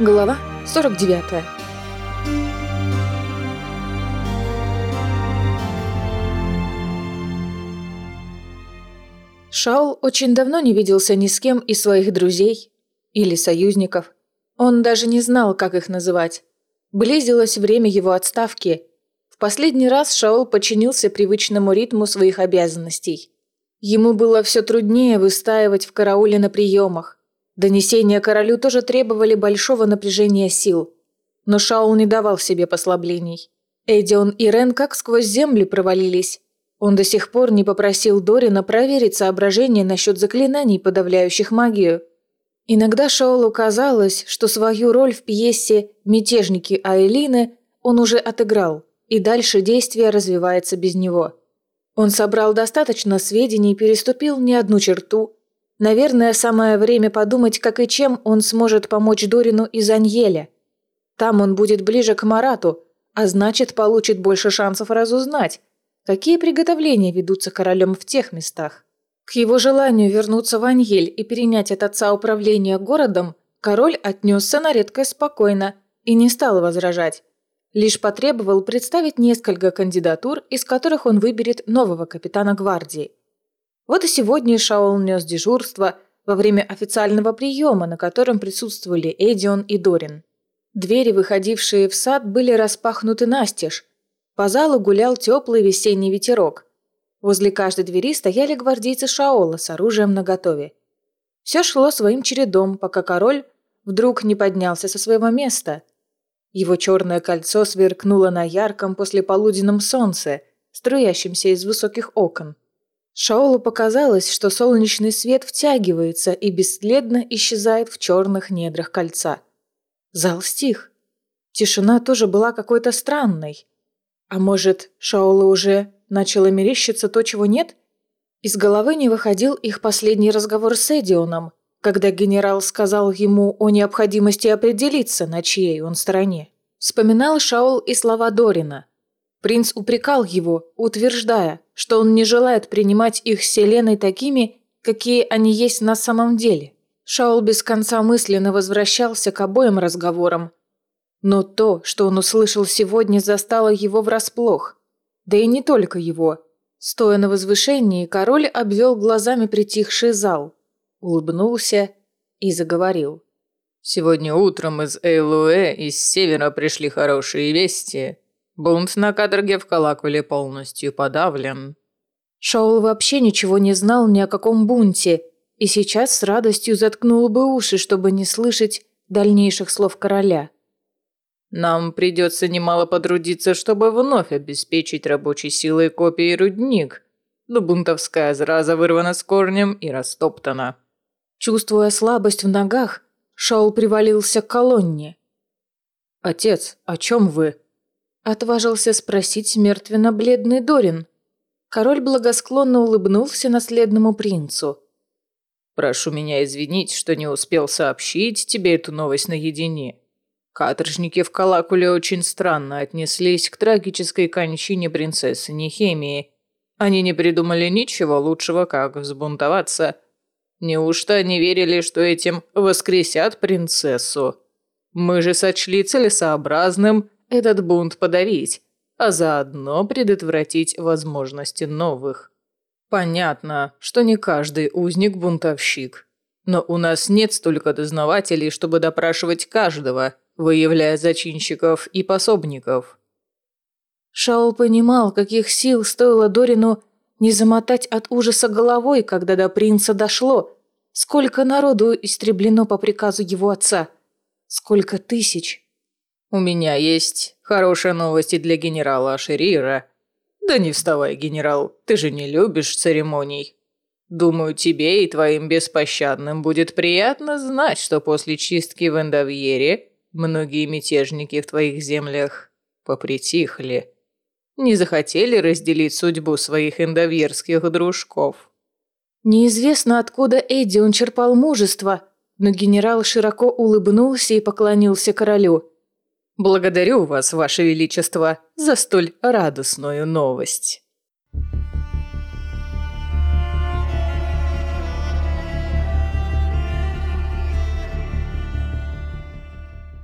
Глава 49 Шаул очень давно не виделся ни с кем из своих друзей или союзников. Он даже не знал, как их называть. Близилось время его отставки. В последний раз Шаул подчинился привычному ритму своих обязанностей. Ему было все труднее выстаивать в карауле на приемах. Донесения королю тоже требовали большого напряжения сил. Но Шаул не давал себе послаблений. Эдион и Рен как сквозь землю провалились. Он до сих пор не попросил Дорина проверить соображения насчет заклинаний, подавляющих магию. Иногда Шаолу казалось, что свою роль в пьесе «Мятежники Айлины» он уже отыграл, и дальше действие развивается без него. Он собрал достаточно сведений и переступил не одну черту, Наверное, самое время подумать, как и чем он сможет помочь Дорину из Аньеля. Там он будет ближе к Марату, а значит, получит больше шансов разузнать, какие приготовления ведутся королем в тех местах. К его желанию вернуться в Аньель и перенять от отца управление городом, король отнесся на редкость спокойно и не стал возражать. Лишь потребовал представить несколько кандидатур, из которых он выберет нового капитана гвардии – вот и сегодня Шаол нес дежурство во время официального приема, на котором присутствовали Эдион и Дорин. Двери, выходившие в сад, были распахнуты настежь. По залу гулял теплый весенний ветерок. Возле каждой двери стояли гвардейцы Шаола с оружием наготове. Все шло своим чередом, пока король вдруг не поднялся со своего места. Его черное кольцо сверкнуло на ярком послеполуденном солнце, струящемся из высоких окон. Шаолу показалось, что солнечный свет втягивается и бесследно исчезает в черных недрах кольца. Зал стих. Тишина тоже была какой-то странной. А может, Шаолу уже начало мерещиться то, чего нет? Из головы не выходил их последний разговор с Эдионом, когда генерал сказал ему о необходимости определиться, на чьей он стороне. Вспоминал Шаол и слова Дорина – Принц упрекал его, утверждая, что он не желает принимать их Селеной такими, какие они есть на самом деле. Шаул без конца мысленно возвращался к обоим разговорам. Но то, что он услышал сегодня, застало его врасплох. Да и не только его. Стоя на возвышении, король обвел глазами притихший зал, улыбнулся и заговорил. «Сегодня утром из Эйлуэ из севера пришли хорошие вести. Бунт на каторге в Калакуле полностью подавлен. Шаул вообще ничего не знал ни о каком бунте, и сейчас с радостью заткнул бы уши, чтобы не слышать дальнейших слов короля. Нам придется немало потрудиться, чтобы вновь обеспечить рабочей силой копии рудник, но бунтовская зараза вырвана с корнем и растоптана. Чувствуя слабость в ногах, Шаул привалился к колонне. «Отец, о чем вы?» Отважился спросить мертвенно-бледный Дорин. Король благосклонно улыбнулся наследному принцу. «Прошу меня извинить, что не успел сообщить тебе эту новость наедине. Каторжники в Калакуле очень странно отнеслись к трагической кончине принцессы Нехемии. Они не придумали ничего лучшего, как взбунтоваться. Неужто они верили, что этим воскресят принцессу? Мы же сочли целесообразным этот бунт подавить, а заодно предотвратить возможности новых. Понятно, что не каждый узник бунтовщик, но у нас нет столько дознавателей, чтобы допрашивать каждого, выявляя зачинщиков и пособников. Шаул понимал, каких сил стоило Дорину не замотать от ужаса головой, когда до принца дошло, сколько народу истреблено по приказу его отца, сколько тысяч. «У меня есть хорошие новости для генерала Ашерира». «Да не вставай, генерал, ты же не любишь церемоний. Думаю, тебе и твоим беспощадным будет приятно знать, что после чистки в Эндовьере многие мятежники в твоих землях попритихли. Не захотели разделить судьбу своих эндовьерских дружков». Неизвестно, откуда Эдди он черпал мужество, но генерал широко улыбнулся и поклонился королю – Благодарю вас, ваше величество, за столь радостную новость.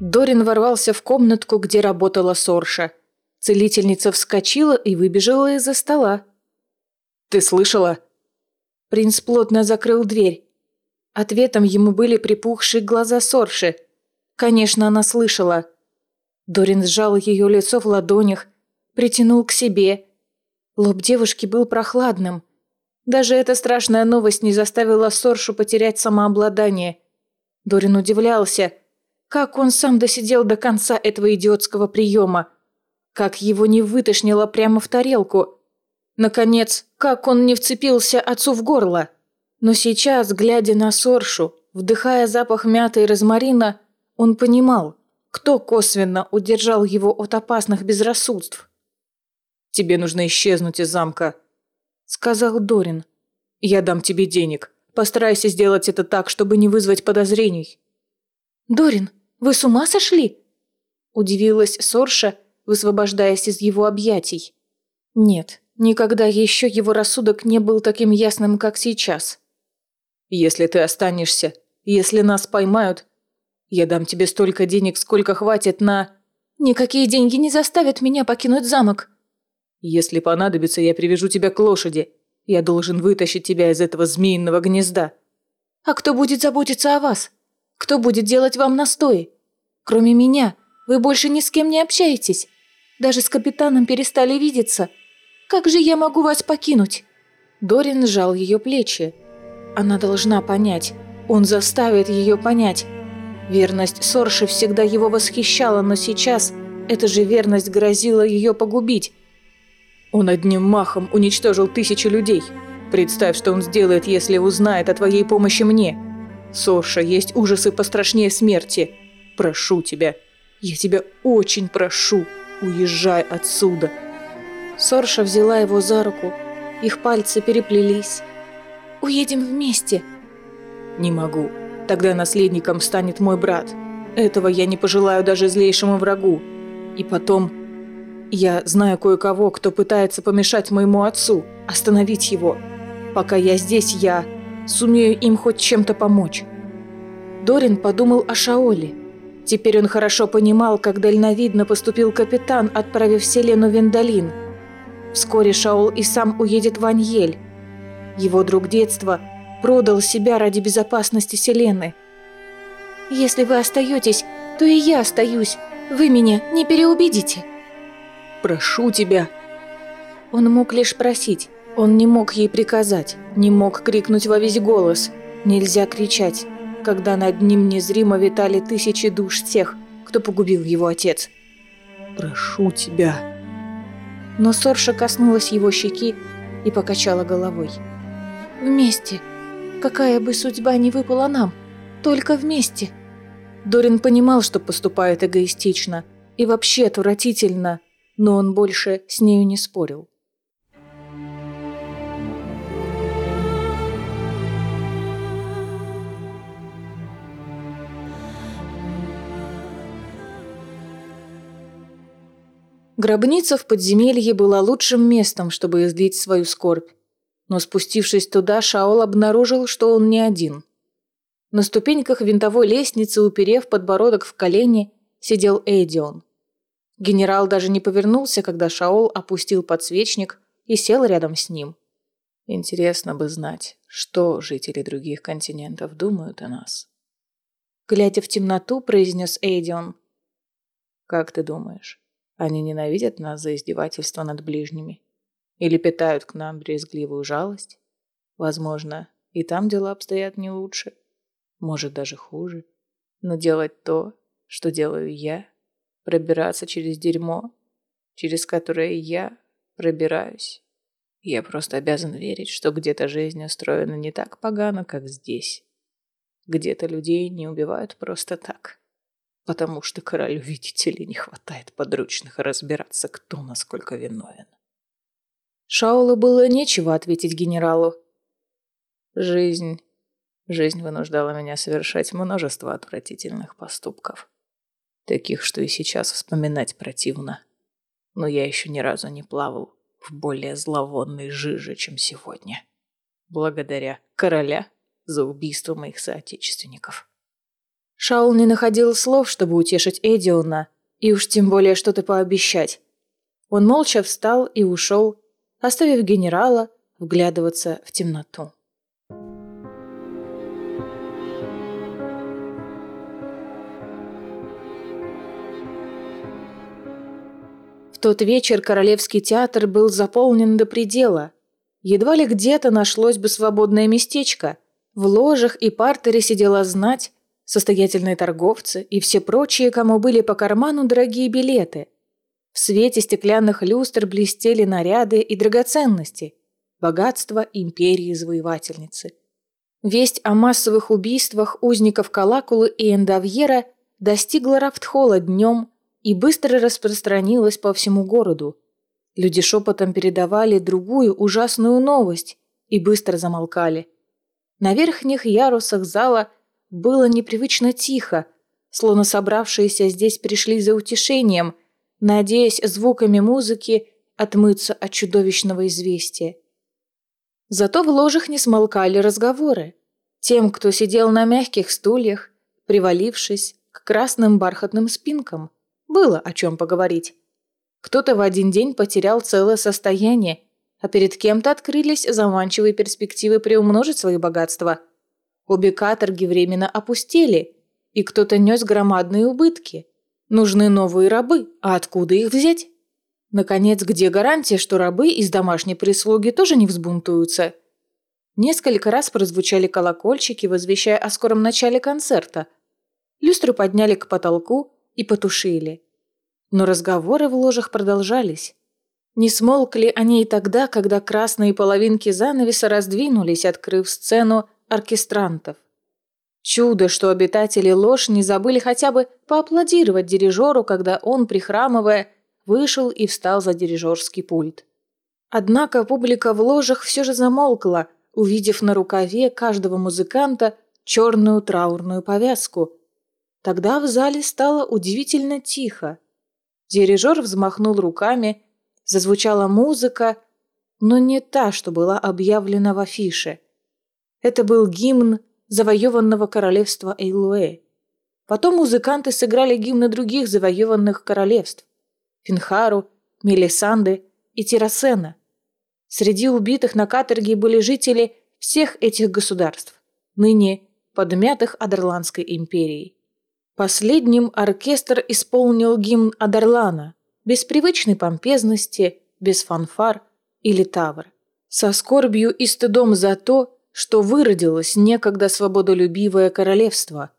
Дорин ворвался в комнатку, где работала Сорша. Целительница вскочила и выбежала из-за стола. «Ты слышала?» Принц плотно закрыл дверь. Ответом ему были припухшие глаза Сорши. Конечно, она слышала. Дорин сжал ее лицо в ладонях, притянул к себе. Лоб девушки был прохладным. Даже эта страшная новость не заставила Соршу потерять самообладание. Дорин удивлялся, как он сам досидел до конца этого идиотского приема. Как его не вытошнило прямо в тарелку. Наконец, как он не вцепился отцу в горло. Но сейчас, глядя на Соршу, вдыхая запах мяты и розмарина, он понимал, кто косвенно удержал его от опасных безрассудств. «Тебе нужно исчезнуть из замка», — сказал Дорин. «Я дам тебе денег. Постарайся сделать это так, чтобы не вызвать подозрений». «Дорин, вы с ума сошли?» Удивилась Сорша, высвобождаясь из его объятий. Нет, никогда еще его рассудок не был таким ясным, как сейчас. «Если ты останешься, если нас поймают, я дам тебе столько денег, сколько хватит на...» «Никакие деньги не заставят меня покинуть замок». «Если понадобится, я привяжу тебя к лошади. Я должен вытащить тебя из этого змеиного гнезда». «А кто будет заботиться о вас? Кто будет делать вам настои? Кроме меня, вы больше ни с кем не общаетесь. Даже с капитаном перестали видеться. Как же я могу вас покинуть?» Дорин сжал ее плечи. Она должна понять. Он заставит ее понять. Верность Сорши всегда его восхищала, но сейчас эта же верность грозила ее погубить. Он одним махом уничтожил тысячи людей. Представь, что он сделает, если узнает о твоей помощи мне. Сорша, есть ужасы пострашнее смерти. Прошу тебя, я тебя очень прошу, уезжай отсюда. Сорша взяла его за руку. Их пальцы переплелись. «Уедем вместе». «Не могу. Тогда наследником станет мой брат. Этого я не пожелаю даже злейшему врагу. И потом... Я знаю кое-кого, кто пытается помешать моему отцу, остановить его. Пока я здесь, я сумею им хоть чем-то помочь». Дорин подумал о Шаоле. Теперь он хорошо понимал, как дальновидно поступил капитан, отправив Селену в Виндалин. Вскоре Шаол и сам уедет в Аньель. Его друг детства – продал себя ради безопасности Селены. Если вы остаетесь, то и я остаюсь. Вы меня не переубедите. Прошу тебя. Он мог лишь просить. Он не мог ей приказать, не мог крикнуть во весь голос. Нельзя кричать, когда над ним незримо витали тысячи душ тех, кто погубил его отец. «Прошу тебя». Но Сорша коснулась его щеки и покачала головой. «Вместе», Какая бы судьба ни выпала нам, только вместе. Дорин понимал, что поступает эгоистично и вообще отвратительно, но он больше с нею не спорил. Гробница в подземелье была лучшим местом, чтобы излить свою скорбь. Но спустившись туда, Шаол обнаружил, что он не один. На ступеньках винтовой лестницы, уперев подбородок в колени, сидел Эдион. Генерал даже не повернулся, когда Шаол опустил подсвечник и сел рядом с ним. Интересно бы знать, что жители других континентов думают о нас. Глядя в темноту, произнес Эйдион. «Как ты думаешь, они ненавидят нас за издевательство над ближними?» Или питают к нам брезгливую жалость? Возможно, и там дела обстоят не лучше. Может, даже хуже. Но делать то, что делаю я, пробираться через дерьмо, через которое я пробираюсь. Я просто обязан верить, что где-то жизнь устроена не так погано, как здесь. Где-то людей не убивают просто так. Потому что королю, видите ли, не хватает подручных разбираться, кто насколько виновен. Шаулу было нечего ответить генералу. Жизнь... Жизнь вынуждала меня совершать множество отвратительных поступков. Таких, что и сейчас вспоминать противно. Но я еще ни разу не плавал в более зловонной жиже, чем сегодня. Благодаря короля за убийство моих соотечественников. Шаул не находил слов, чтобы утешить Эдиона, и уж тем более что-то пообещать. Он молча встал и ушел, оставив генерала вглядываться в темноту. В тот вечер Королевский театр был заполнен до предела. Едва ли где-то нашлось бы свободное местечко. В ложах и партере сидела знать, состоятельные торговцы и все прочие, кому были по карману дорогие билеты. В свете стеклянных люстр блестели наряды и драгоценности, богатство империи-завоевательницы. Весть о массовых убийствах узников Калакулы и Эндавьера достигла Рафтхола днем и быстро распространилась по всему городу. Люди шепотом передавали другую ужасную новость и быстро замолкали. На верхних ярусах зала – было непривычно тихо, словно собравшиеся здесь пришли за утешением, надеясь звуками музыки отмыться от чудовищного известия. Зато в ложах не смолкали разговоры. Тем, кто сидел на мягких стульях, привалившись к красным бархатным спинкам, было о чем поговорить. Кто-то в один день потерял целое состояние, а перед кем-то открылись заманчивые перспективы приумножить свои богатства – Обе каторги временно опустели, и кто-то нес громадные убытки. Нужны новые рабы, а откуда их взять? Наконец, где гарантия, что рабы из домашней прислуги тоже не взбунтуются? Несколько раз прозвучали колокольчики, возвещая о скором начале концерта. Люстры подняли к потолку и потушили. Но разговоры в ложах продолжались. Не смолкли они и тогда, когда красные половинки занавеса раздвинулись, открыв сцену оркестрантов. Чудо, что обитатели ложь не забыли хотя бы поаплодировать дирижеру, когда он, прихрамывая, вышел и встал за дирижерский пульт. Однако публика в ложах все же замолкла, увидев на рукаве каждого музыканта черную траурную повязку. Тогда в зале стало удивительно тихо. Дирижер взмахнул руками, зазвучала музыка, но не та, что была объявлена в афише. Это был гимн завоеванного королевства Эйлуэ. Потом музыканты сыграли гимны других завоеванных королевств – Финхару, Мелисанды и Тирасена. Среди убитых на каторге были жители всех этих государств, ныне подмятых Адерландской империей. Последним оркестр исполнил гимн Адерлана, без привычной помпезности, без фанфар или тавр. Со скорбью и стыдом за то, что выродилось некогда свободолюбивое королевство.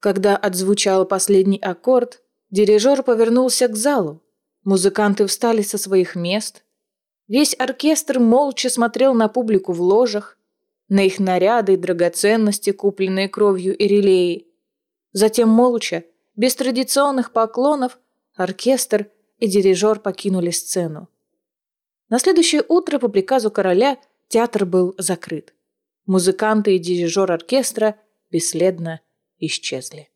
Когда отзвучал последний аккорд, дирижер повернулся к залу. Музыканты встали со своих мест. Весь оркестр молча смотрел на публику в ложах, на их наряды и драгоценности, купленные кровью и релеи. Затем молча, без традиционных поклонов, оркестр и дирижер покинули сцену. На следующее утро по приказу короля театр был закрыт. Музыканты и дирижер оркестра бесследно исчезли.